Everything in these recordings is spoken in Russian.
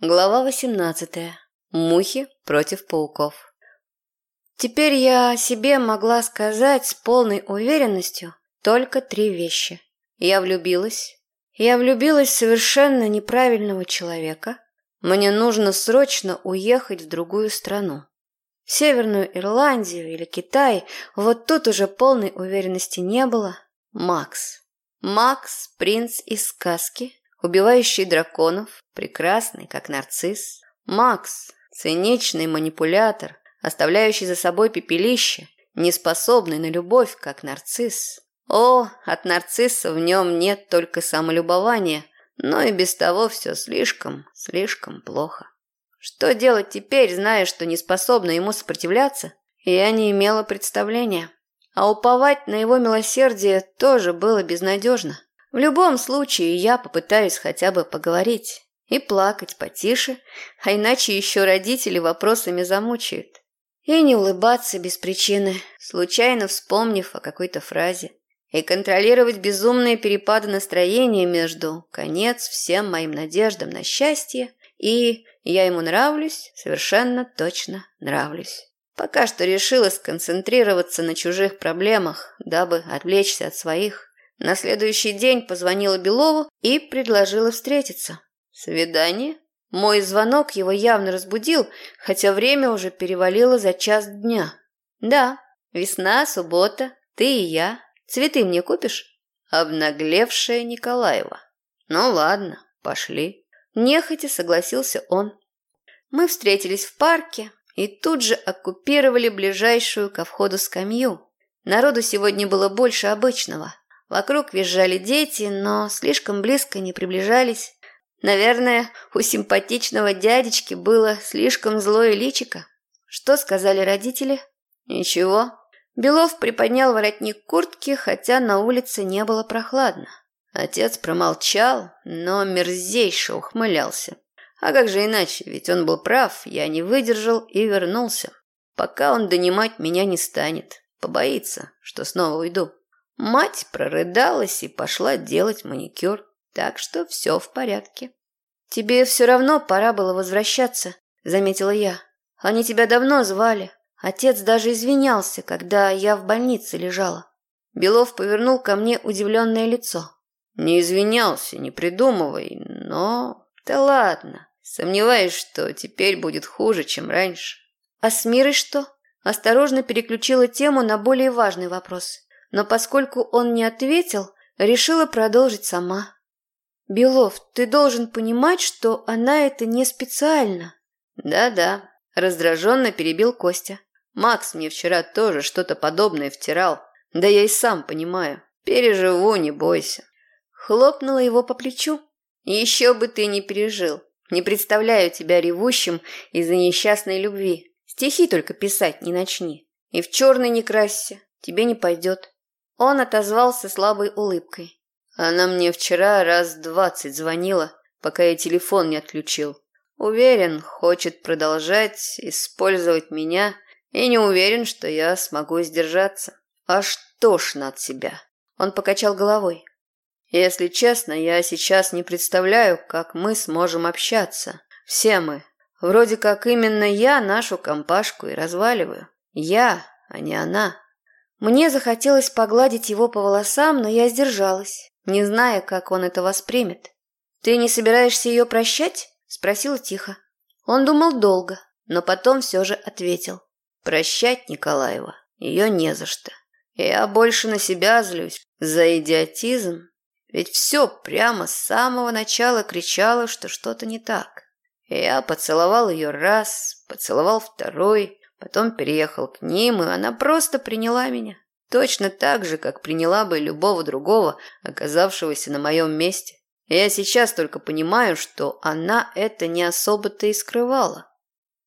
Глава 18. Мухи против пауков. Теперь я себе могла сказать с полной уверенностью только три вещи. Я влюбилась. Я влюбилась в совершенно неправильного человека. Мне нужно срочно уехать в другую страну. В Северную Ирландию или Китай, вот тут уже полной уверенности не было. Макс. Макс, принц из сказки, убивающий драконов, прекрасный, как нарцисс. Макс, циничный манипулятор, оставляющий за собой пепелище, неспособный на любовь, как нарцисс. О, от нарцисса в нем нет только самолюбования, но и без того все слишком, слишком плохо. Что делать теперь, зная, что не способна ему сопротивляться? Я не имела представления. А уповать на его милосердие тоже было безнадежно. В любом случае, я попытаюсь хотя бы поговорить и плакать потише, а иначе еще родители вопросами замучают. И не улыбаться без причины, случайно вспомнив о какой-то фразе. И контролировать безумные перепады настроения между «конец всем моим надеждам на счастье» и «я ему нравлюсь, совершенно точно нравлюсь». Пока что решила сконцентрироваться на чужих проблемах, дабы отвлечься от своих. На следующий день позвонила Белову и предложила встретиться. Свидание? Мой звонок его явно разбудил, хотя время уже перевалило за час дня. Да, весна, суббота, ты и я. Цветы мне купишь? Обнаглевшая Николаева. Ну ладно, пошли. Нехотя согласился он. Мы встретились в парке и тут же оккупировали ближайшую ко входу скамью. Народу сегодня было больше обычного. Вокруг визжали дети, но слишком близко не приближались. Наверное, у симпатичного дядечки было слишком злое личико. Что сказали родители? Ничего. Белов приподнял воротник куртки, хотя на улице не было прохладно. Отец промолчал, но мерзейше ухмылялся. А как же иначе, ведь он был прав, я не выдержал и вернулся. Пока он донимать меня не станет, побоится, что снова уйду. Мать прорыдалась и пошла делать маникюр, так что все в порядке. «Тебе все равно пора было возвращаться», — заметила я. «Они тебя давно звали. Отец даже извинялся, когда я в больнице лежала». Белов повернул ко мне удивленное лицо. «Не извинялся, не придумывай, но...» «Да ладно, сомневаюсь, что теперь будет хуже, чем раньше». «А с Мирой что?» Осторожно переключила тему на более важный вопрос но поскольку он не ответил, решила продолжить сама. «Белов, ты должен понимать, что она это не специально». «Да-да», – раздраженно перебил Костя. «Макс мне вчера тоже что-то подобное втирал. Да я и сам понимаю. Переживу, не бойся». Хлопнула его по плечу. «Еще бы ты не пережил. Не представляю тебя ревущим из-за несчастной любви. Стихи только писать не начни. И в черный не красься. Тебе не пойдет. Он отозвался слабой улыбкой. Она мне вчера раз двадцать звонила, пока я телефон не отключил. Уверен, хочет продолжать использовать меня и не уверен, что я смогу сдержаться. Аж тошно от себя. Он покачал головой. Если честно, я сейчас не представляю, как мы сможем общаться. Все мы. Вроде как именно я нашу компашку и разваливаю. Я, а не она. Мне захотелось погладить его по волосам, но я сдержалась, не зная, как он это воспримет. «Ты не собираешься ее прощать?» – спросила тихо. Он думал долго, но потом все же ответил. «Прощать Николаева ее не за что. Я больше на себя злюсь за идиотизм. Ведь все прямо с самого начала кричало, что что-то не так. Я поцеловал ее раз, поцеловал второй, Потом переехал к ним, и она просто приняла меня. Точно так же, как приняла бы любого другого, оказавшегося на моем месте. Я сейчас только понимаю, что она это не особо-то и скрывала.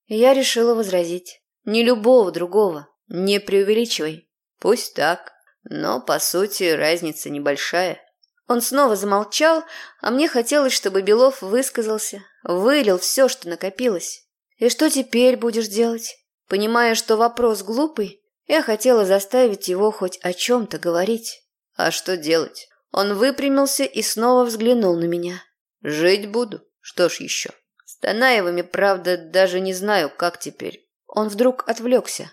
Я решила возразить. Не любого другого, не преувеличивай. Пусть так, но, по сути, разница небольшая. Он снова замолчал, а мне хотелось, чтобы Белов высказался, вылил все, что накопилось. И что теперь будешь делать? Понимая, что вопрос глупый, я хотела заставить его хоть о чем-то говорить. А что делать? Он выпрямился и снова взглянул на меня. Жить буду. Что ж еще? С Танаевыми, правда, даже не знаю, как теперь. Он вдруг отвлекся.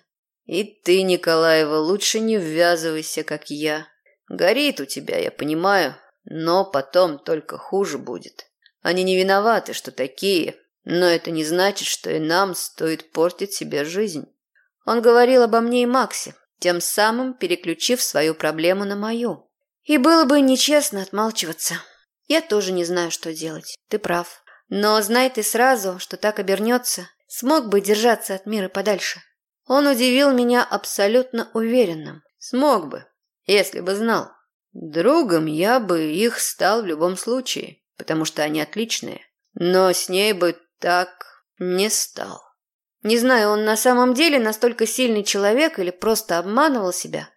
И ты, Николаева, лучше не ввязывайся, как я. Горит у тебя, я понимаю, но потом только хуже будет. Они не виноваты, что такие, но это не значит, что и нам стоит портить себе жизнь. Он говорил обо мне и Максе, тем самым переключив свою проблему на мою. И было бы нечестно отмалчиваться. Я тоже не знаю, что делать. Ты прав. Но знай ты сразу, что так обернется, смог бы держаться от мира подальше. Он удивил меня абсолютно уверенным. Смог бы, если бы знал. Другом я бы их стал в любом случае, потому что они отличные. Но с ней бы так не стал. Не знаю, он на самом деле настолько сильный человек или просто обманывал себя.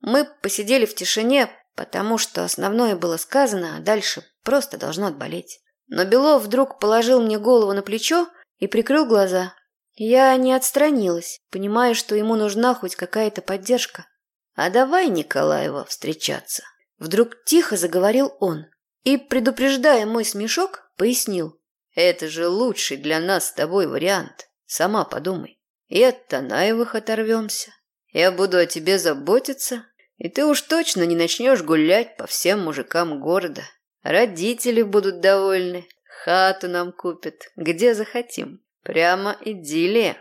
Мы посидели в тишине, потому что основное было сказано, а дальше просто должно отболеть. Но Белов вдруг положил мне голову на плечо и прикрыл глаза. Я не отстранилась, понимая, что ему нужна хоть какая-то поддержка. «А давай, Николаева, встречаться!» Вдруг тихо заговорил он и, предупреждая мой смешок, пояснил. «Это же лучший для нас с тобой вариант. Сама подумай. И от Танаевых оторвемся. Я буду о тебе заботиться, и ты уж точно не начнешь гулять по всем мужикам города. Родители будут довольны, хату нам купят, где захотим. Прямо идиллия.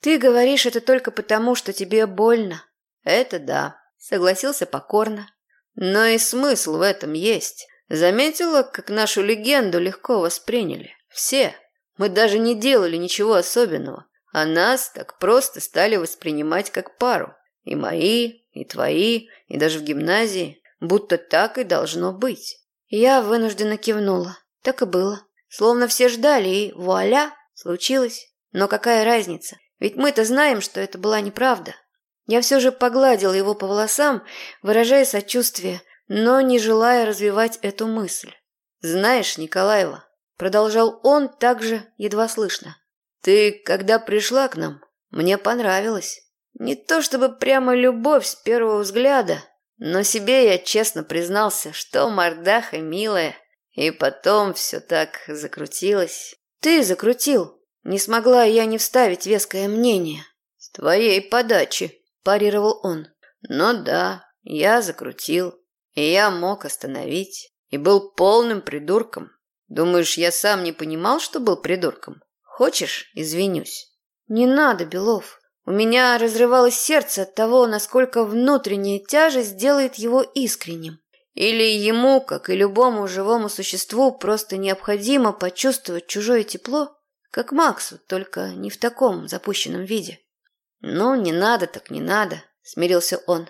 Ты говоришь это только потому, что тебе больно. Это да, согласился покорно. Но и смысл в этом есть. Заметила, как нашу легенду легко восприняли. Все. Мы даже не делали ничего особенного, а нас так просто стали воспринимать как пару. И мои, и твои, и даже в гимназии. Будто так и должно быть. Я вынужденно кивнула. Так и было. Словно все ждали, и вуаля, случилось. Но какая разница? Ведь мы-то знаем, что это была неправда. Я все же погладила его по волосам, выражая сочувствие, но не желая развивать эту мысль. «Знаешь, Николаева», — продолжал он также едва слышно, «ты, когда пришла к нам, мне понравилось. Не то чтобы прямо любовь с первого взгляда, но себе я честно признался, что мордаха милая. И потом все так закрутилось. Ты закрутил. Не смогла я не вставить веское мнение. С твоей подачи, парировал он. Ну да, я закрутил. И я мог остановить. И был полным придурком. Думаешь, я сам не понимал, что был придурком? Хочешь, извинюсь? Не надо, Белов. У меня разрывалось сердце от того, насколько внутренняя тяжесть делает его искренним. Или ему, как и любому живому существу, просто необходимо почувствовать чужое тепло, как Максу, только не в таком запущенном виде. «Ну, не надо так не надо», — смирился он.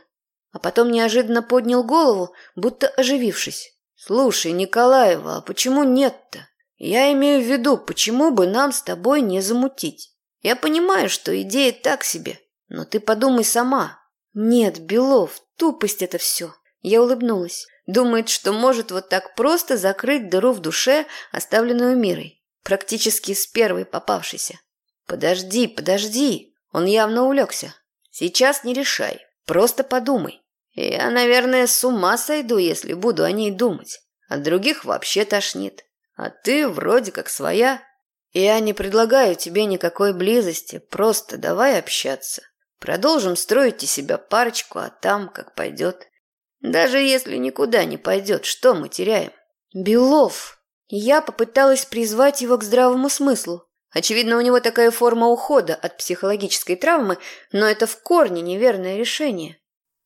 А потом неожиданно поднял голову, будто оживившись. «Слушай, Николаева, а почему нет-то? Я имею в виду, почему бы нам с тобой не замутить?» Я понимаю, что идея так себе, но ты подумай сама. Нет, Белов, тупость это все. Я улыбнулась. Думает, что может вот так просто закрыть дыру в душе, оставленную мирой. Практически с первой попавшейся. Подожди, подожди. Он явно улегся. Сейчас не решай. Просто подумай. Я, наверное, с ума сойду, если буду о ней думать. От других вообще тошнит. А ты вроде как своя. Я не предлагаю тебе никакой близости, просто давай общаться. Продолжим строить из себя парочку, а там как пойдет. Даже если никуда не пойдет, что мы теряем? Белов. Я попыталась призвать его к здравому смыслу. Очевидно, у него такая форма ухода от психологической травмы, но это в корне неверное решение.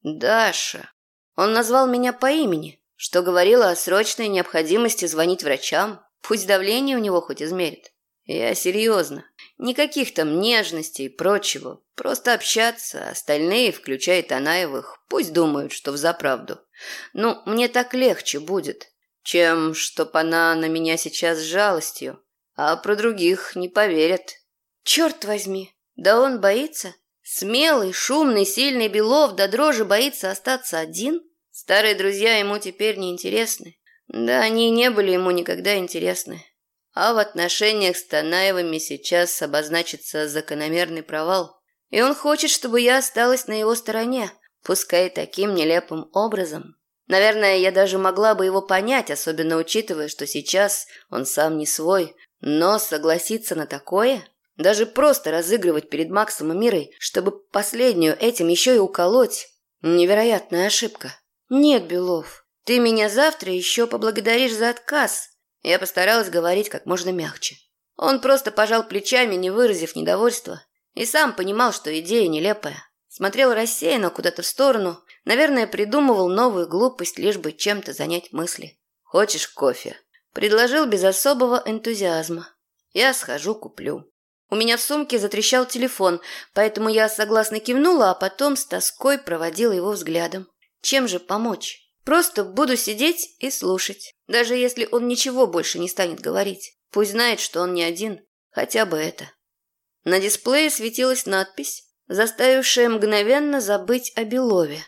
Даша. Он назвал меня по имени, что говорило о срочной необходимости звонить врачам. Пусть давление у него хоть измерит. Я серьезно. Никаких там нежностей и прочего. Просто общаться, остальные, включая Танаевых, пусть думают, что взаправду. Ну, мне так легче будет, чем чтоб она на меня сейчас с жалостью, а про других не поверят. Черт возьми, да он боится? Смелый, шумный, сильный Белов до дрожи боится остаться один? Старые друзья ему теперь не интересны. Да они и не были ему никогда интересны. А в отношениях с Танаевыми сейчас обозначится закономерный провал. И он хочет, чтобы я осталась на его стороне, пускай таким нелепым образом. Наверное, я даже могла бы его понять, особенно учитывая, что сейчас он сам не свой. Но согласиться на такое? Даже просто разыгрывать перед Максом и Мирой, чтобы последнюю этим еще и уколоть? Невероятная ошибка. Нет, Белов, ты меня завтра еще поблагодаришь за отказ. Я постаралась говорить как можно мягче. Он просто пожал плечами, не выразив недовольства, и сам понимал, что идея нелепая. Смотрел рассеянно куда-то в сторону, наверное, придумывал новую глупость, лишь бы чем-то занять мысли. «Хочешь кофе?» Предложил без особого энтузиазма. «Я схожу, куплю». У меня в сумке затрещал телефон, поэтому я согласно кивнула, а потом с тоской проводила его взглядом. Чем же помочь? Просто буду сидеть и слушать, даже если он ничего больше не станет говорить. Пусть знает, что он не один, хотя бы это. На дисплее светилась надпись, заставившая мгновенно забыть о Белове.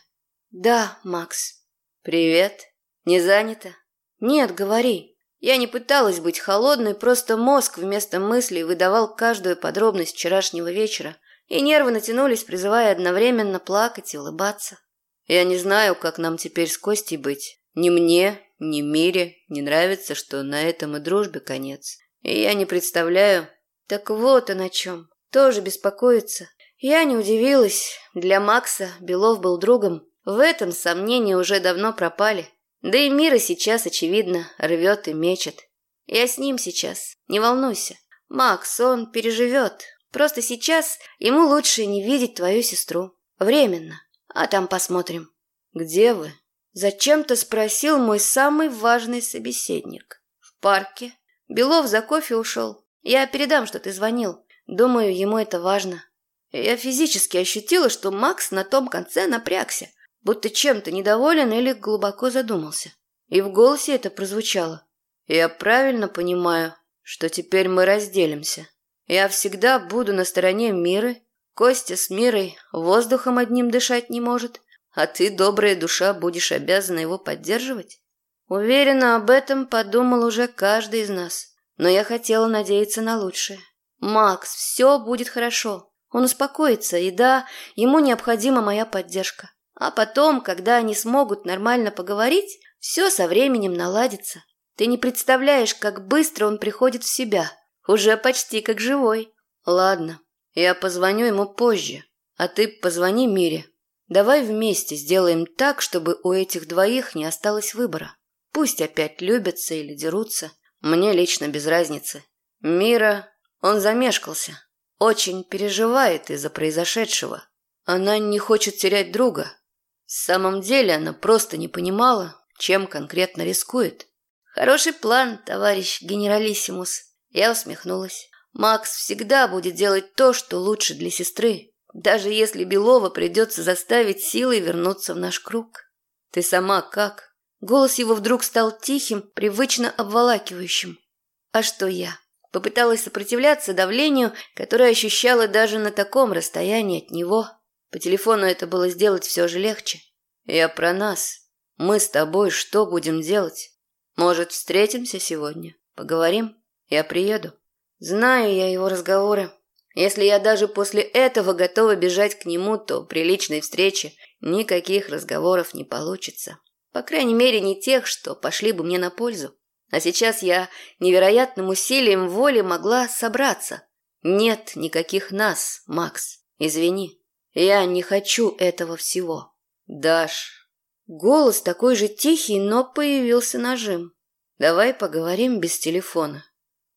«Да, Макс». «Привет. Не занято?» «Нет, говори». Я не пыталась быть холодной, просто мозг вместо мыслей выдавал каждую подробность вчерашнего вечера, и нервы натянулись, призывая одновременно плакать и улыбаться. Я не знаю, как нам теперь с Костей быть. Ни мне, ни Мире не нравится, что на этом и дружбе конец. И я не представляю. Так вот он о чем. Тоже беспокоится. Я не удивилась. Для Макса Белов был другом. В этом сомнения уже давно пропали. Да и Мира сейчас, очевидно, рвет и мечет. Я с ним сейчас. Не волнуйся. Макс, он переживет. Просто сейчас ему лучше не видеть твою сестру. Временно. А там посмотрим. Где вы? Зачем-то спросил мой самый важный собеседник. В парке. Белов за кофе ушел. Я передам, что ты звонил. Думаю, ему это важно. Я физически ощутила, что Макс на том конце напрягся, будто чем-то недоволен или глубоко задумался. И в голосе это прозвучало. Я правильно понимаю, что теперь мы разделимся. Я всегда буду на стороне Миры. Костя с Мирой воздухом одним дышать не может. А ты, добрая душа, будешь обязана его поддерживать? Уверена, об этом подумал уже каждый из нас. Но я хотела надеяться на лучшее. Макс, все будет хорошо. Он успокоится, и да, ему необходима моя поддержка. А потом, когда они смогут нормально поговорить, все со временем наладится. Ты не представляешь, как быстро он приходит в себя. Уже почти как живой. Ладно, я позвоню ему позже. А ты позвони Мире. Давай вместе сделаем так, чтобы у этих двоих не осталось выбора. Пусть опять любятся или дерутся. Мне лично без разницы. Мира, он замешкался. Очень переживает из-за произошедшего. Она не хочет терять друга. В самом деле она просто не понимала, чем конкретно рискует. Хороший план, товарищ генералиссимус. Я усмехнулась. Макс всегда будет делать то, что лучше для сестры даже если Белова придется заставить силой вернуться в наш круг. Ты сама как? Голос его вдруг стал тихим, привычно обволакивающим. А что я? Попыталась сопротивляться давлению, которое ощущала даже на таком расстоянии от него. По телефону это было сделать все же легче. Я про нас. Мы с тобой что будем делать? Может, встретимся сегодня? Поговорим? Я приеду. Знаю я его разговоры. Если я даже после этого готова бежать к нему, то при личной встрече никаких разговоров не получится. По крайней мере, не тех, что пошли бы мне на пользу. А сейчас я невероятным усилием воли могла собраться. Нет никаких нас, Макс. Извини. Я не хочу этого всего. Даш. Голос такой же тихий, но появился нажим. Давай поговорим без телефона.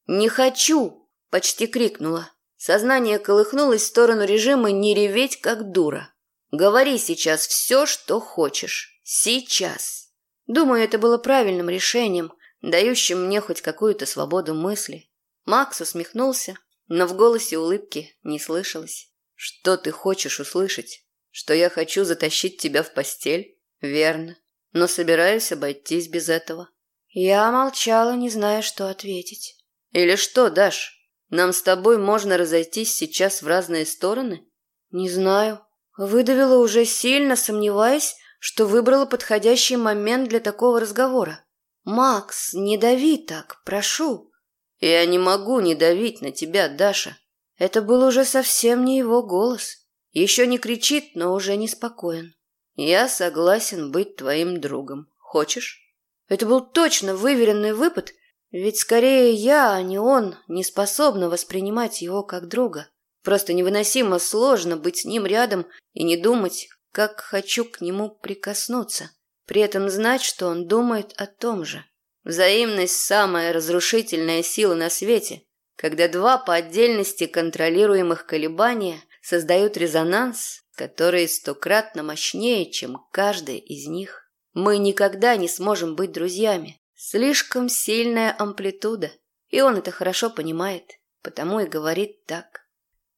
Не хочу, почти крикнула. Сознание колыхнулось в сторону режима «не реветь, как дура». «Говори сейчас все, что хочешь. Сейчас». Думаю, это было правильным решением, дающим мне хоть какую-то свободу мысли. Макс усмехнулся, но в голосе улыбки не слышалось. «Что ты хочешь услышать? Что я хочу затащить тебя в постель? Верно. Но собираюсь обойтись без этого». Я молчала, не зная, что ответить. «Или что, Даш?» Нам с тобой можно разойтись сейчас в разные стороны? Не знаю. Выдавила уже сильно, сомневаясь, что выбрала подходящий момент для такого разговора. Макс, не дави так, прошу. Я не могу не давить на тебя, Даша. Это был уже совсем не его голос. Еще не кричит, но уже неспокоен. Я согласен быть твоим другом. Хочешь? Это был точно выверенный выпад, Ведь скорее я, а не он, не способна воспринимать его как друга. Просто невыносимо сложно быть с ним рядом и не думать, как хочу к нему прикоснуться. При этом знать, что он думает о том же. Взаимность – самая разрушительная сила на свете, когда два по отдельности контролируемых колебания создают резонанс, который стократно мощнее, чем каждый из них. Мы никогда не сможем быть друзьями. Слишком сильная амплитуда, и он это хорошо понимает, потому и говорит так.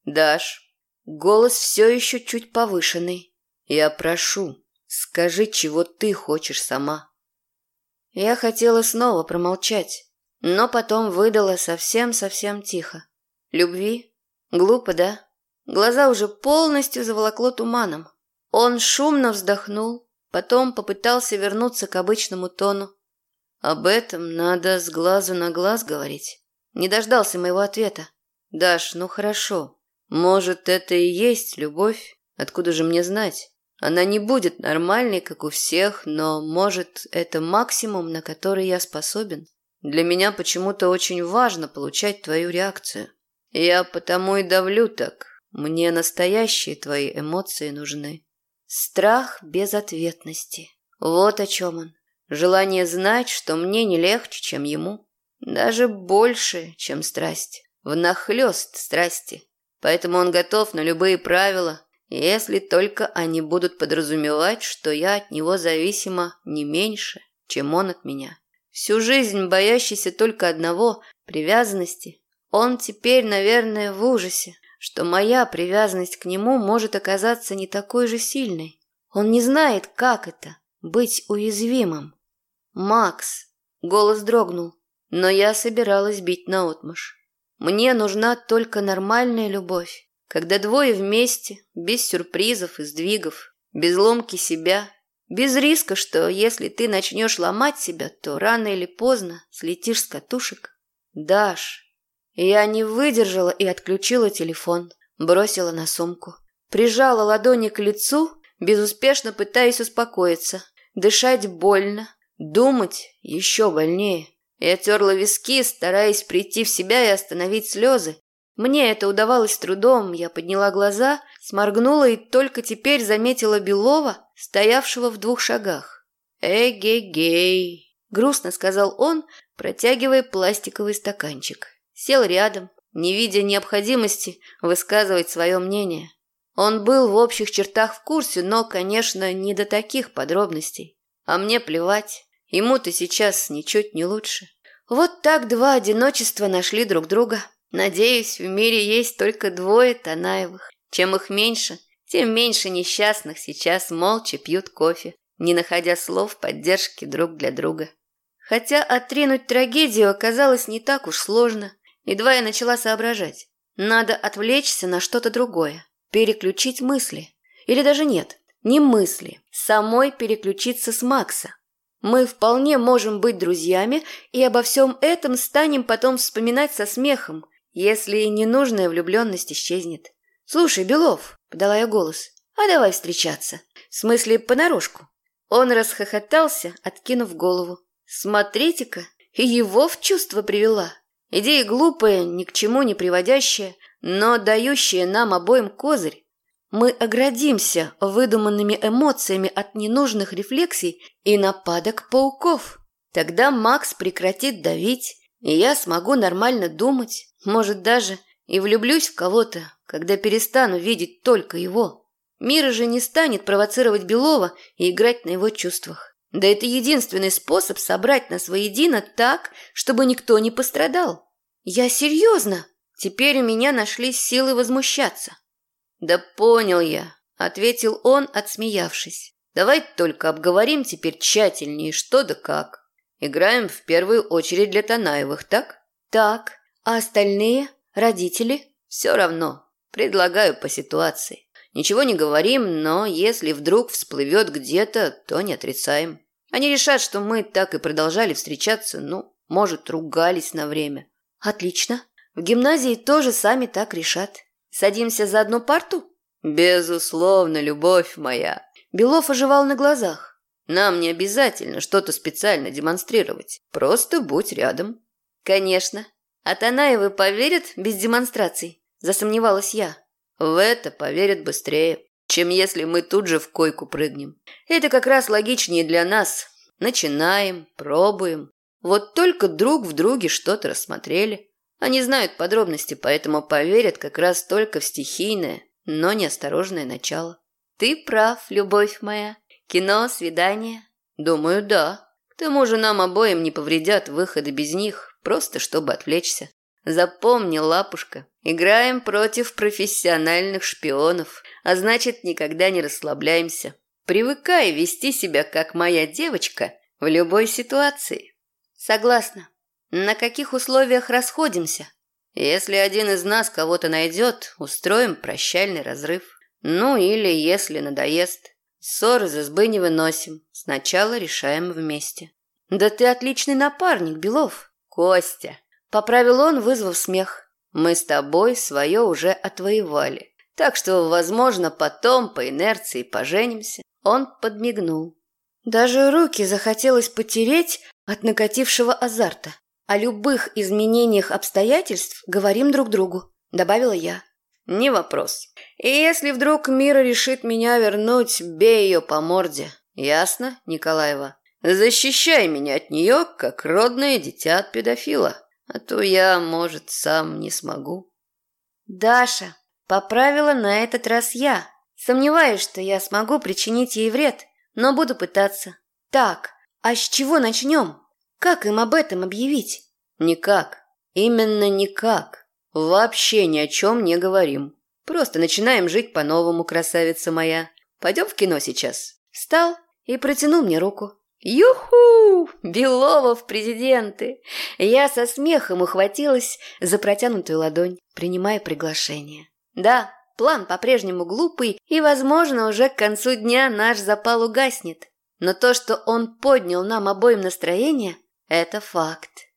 «Даш, голос все еще чуть повышенный. Я прошу, скажи, чего ты хочешь сама». Я хотела снова промолчать, но потом выдала совсем-совсем тихо. «Любви? Глупо, да?» Глаза уже полностью заволокло туманом. Он шумно вздохнул, потом попытался вернуться к обычному тону. Об этом надо с глазу на глаз говорить. Не дождался моего ответа. Даш, ну хорошо. Может, это и есть любовь? Откуда же мне знать? Она не будет нормальной, как у всех, но, может, это максимум, на который я способен. Для меня почему-то очень важно получать твою реакцию. Я потому и давлю так. Мне настоящие твои эмоции нужны. Страх безответности. Вот о чем он. Желание знать, что мне не легче, чем ему. Даже больше, чем страсть. Внахлёст страсти. Поэтому он готов на любые правила, если только они будут подразумевать, что я от него зависима не меньше, чем он от меня. Всю жизнь боящийся только одного – привязанности. Он теперь, наверное, в ужасе, что моя привязанность к нему может оказаться не такой же сильной. Он не знает, как это – быть уязвимым. «Макс!» – голос дрогнул, но я собиралась бить наотмашь. «Мне нужна только нормальная любовь, когда двое вместе, без сюрпризов и сдвигов, без ломки себя, без риска, что если ты начнешь ломать себя, то рано или поздно слетишь с катушек. Даш!» Я не выдержала и отключила телефон, бросила на сумку, прижала ладони к лицу, безуспешно пытаясь успокоиться. Дышать больно, Думать еще больнее. Я терла виски, стараясь прийти в себя и остановить слезы. Мне это удавалось трудом. Я подняла глаза, сморгнула и только теперь заметила Белова, стоявшего в двух шагах. «Эгегей!» – грустно сказал он, протягивая пластиковый стаканчик. Сел рядом, не видя необходимости высказывать свое мнение. Он был в общих чертах в курсе, но, конечно, не до таких подробностей. А мне плевать. Ему-то сейчас ничуть не лучше. Вот так два одиночества нашли друг друга. Надеюсь, в мире есть только двое Танаевых. Чем их меньше, тем меньше несчастных сейчас молча пьют кофе, не находя слов поддержки друг для друга. Хотя отринуть трагедию оказалось не так уж сложно. Едва я начала соображать. Надо отвлечься на что-то другое, переключить мысли. Или даже нет, не мысли, самой переключиться с Макса. Мы вполне можем быть друзьями и обо всем этом станем потом вспоминать со смехом, если ненужная влюбленность исчезнет. «Слушай, Белов», — подала я голос, — «а давай встречаться. В смысле, понарошку». Он расхохотался, откинув голову. «Смотрите-ка, и его в чувство привела. Идея глупая, ни к чему не приводящая, но дающая нам обоим козырь. Мы оградимся выдуманными эмоциями от ненужных рефлексий и нападок пауков. Тогда Макс прекратит давить, и я смогу нормально думать, может даже и влюблюсь в кого-то, когда перестану видеть только его. Мира же не станет провоцировать Белова и играть на его чувствах. Да это единственный способ собрать нас воедино так, чтобы никто не пострадал. Я серьезно. Теперь у меня нашлись силы возмущаться. «Да понял я», — ответил он, отсмеявшись. «Давай только обговорим теперь тщательнее, что да как. Играем в первую очередь для Танаевых, так?» «Так. А остальные? Родители?» «Все равно. Предлагаю по ситуации. Ничего не говорим, но если вдруг всплывет где-то, то не отрицаем. Они решат, что мы так и продолжали встречаться, ну, может, ругались на время». «Отлично. В гимназии тоже сами так решат. Садимся за одну парту? Безусловно, любовь моя. Белов оживал на глазах. Нам не обязательно что-то специально демонстрировать. Просто будь рядом. Конечно. А Танаевы поверят без демонстраций? Засомневалась я. В это поверят быстрее, чем если мы тут же в койку прыгнем. Это как раз логичнее для нас. Начинаем, пробуем. Вот только друг в друге что-то рассмотрели. Они знают подробности, поэтому поверят как раз только в стихийное, но неосторожное начало. Ты прав, любовь моя. Кино, свидание. Думаю, да. К тому же нам обоим не повредят выходы без них, просто чтобы отвлечься. Запомни, лапушка, играем против профессиональных шпионов, а значит, никогда не расслабляемся. Привыкай вести себя, как моя девочка, в любой ситуации. Согласна. На каких условиях расходимся? Если один из нас кого-то найдет, устроим прощальный разрыв. Ну или если надоест. Ссоры за избы не выносим. Сначала решаем вместе. Да ты отличный напарник, Белов. Костя. Поправил он, вызвав смех. Мы с тобой свое уже отвоевали. Так что, возможно, потом по инерции поженимся. Он подмигнул. Даже руки захотелось потереть от накатившего азарта. О любых изменениях обстоятельств говорим друг другу, добавила я. Не вопрос. И если вдруг Мира решит меня вернуть, бей ее по морде. Ясно, Николаева? Защищай меня от нее, как родное дитя от педофила. А то я, может, сам не смогу. Даша, поправила на этот раз я. Сомневаюсь, что я смогу причинить ей вред, но буду пытаться. Так, а с чего начнем? Как им об этом объявить? Никак. Именно никак. Вообще ни о чем не говорим. Просто начинаем жить по-новому, красавица моя. Пойдем в кино сейчас. Встал и протянул мне руку. Юху! Белова в президенты! Я со смехом ухватилась за протянутую ладонь, принимая приглашение. Да, план по-прежнему глупый, и, возможно, уже к концу дня наш запал угаснет. Но то, что он поднял нам обоим настроение, это факт.